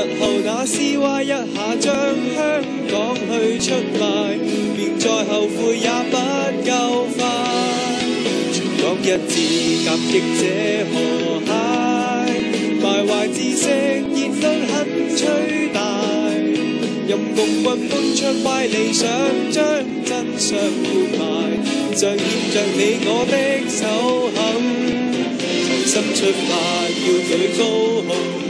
日后那 CY 一下将香港去出卖，便再后悔也不够快。全港一致感激这河蟹，败坏知识言论很吹大，任共军搬出坏理想，将真相掩埋，像牵着你我的手狠，重心出发要举高。